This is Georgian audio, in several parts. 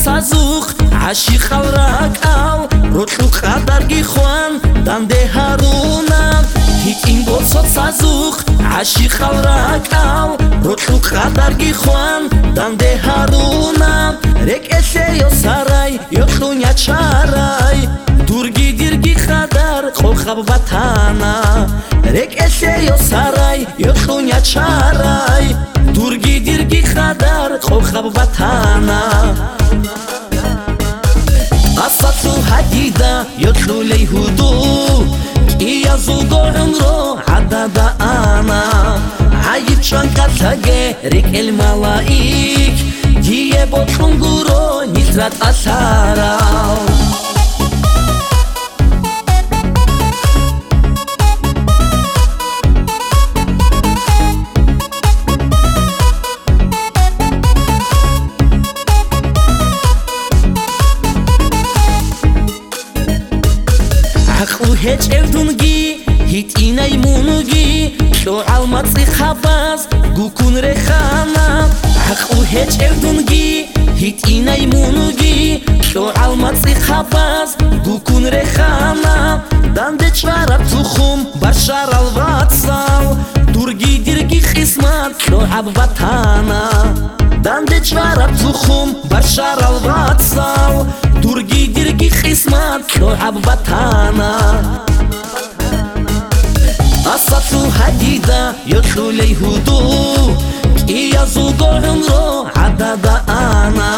აში ხავრაკავ როთლუ ყადარგი ხვან დანდე ჰარუნა ჰიტინ ბოცო საზუხ აში ხავრაკავ როთლუ ყადარგი ხვან დანდე ჰარუნა რეკესეიო სარაი იოხუნია ჩარაი დურგი დირგი ხადარ ყოხაბ ბათანა რეკესეიო სარაი იოხუნია ჩარაი დურგი დირგი ხადარ ყოხაბ ბათანა ასათუ ჰაჯიდა იოხულეი ჰუდუ. იაზუ გორნრო ადადა ანა. აიჩან კაცაგე რეკელ მალაიქ. ჯიებო ҳеҷ эрдунгӣ ҳит инай мунугӣ шо алмаци хабаз гукун рехана ҳақ ӯ ҳеҷ эрдунгӣ ҳит инай мунугӣ шо алмаци хабаз гукун рехана дандечара тухум башарал ватсал дурги дирги хисмат шоаб ватана дандечара тухум башарал ватсал дурги დირგი ხისმან შო აბბათანა ასათუ ჰაჯიდა იოხულეი ჰუდუ იაზუ გორნრო ადადა ანა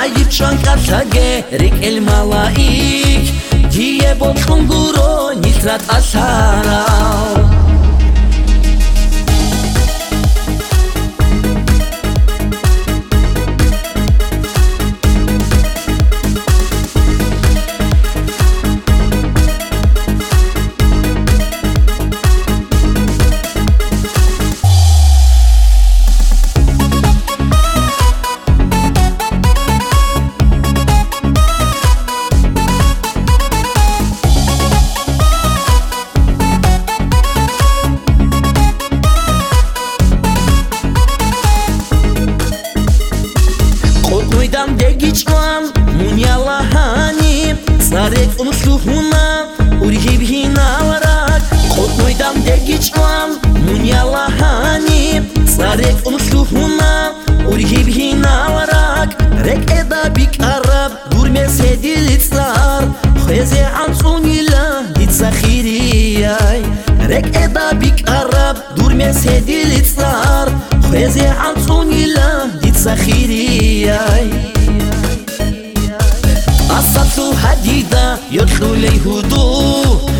აიჩან კაცაგე რიკელ მალაიქ ჯიებო ჩუნგურო ნიტრატ ასარაო მუიდან Իջան մունյալահանի Սարեք ունշլուհունա Ուրգիբ հինալարակ Ռեք էդա բիկ առավ Դուրմես հեդիլիցար Խեզե անցունիլա Դիցախիրիայ Ռեք էդա բիկ առավ Դուրմես հեդիլիցար Խեզե անցունիլա Դիցախիրիայ Ասացու հադիդա Յոթլու լեյհուդու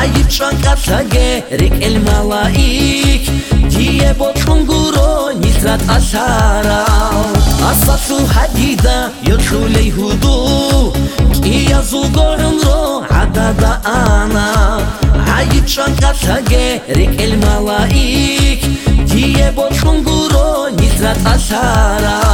Наившан кацаге рек эль малаик Дие бочон гуро низрат асарал Асасу хадида йочулей худу Кия зугорн ро адада ана Наившан кацаге рек эль малаик Дие бочон гуро низрат асарал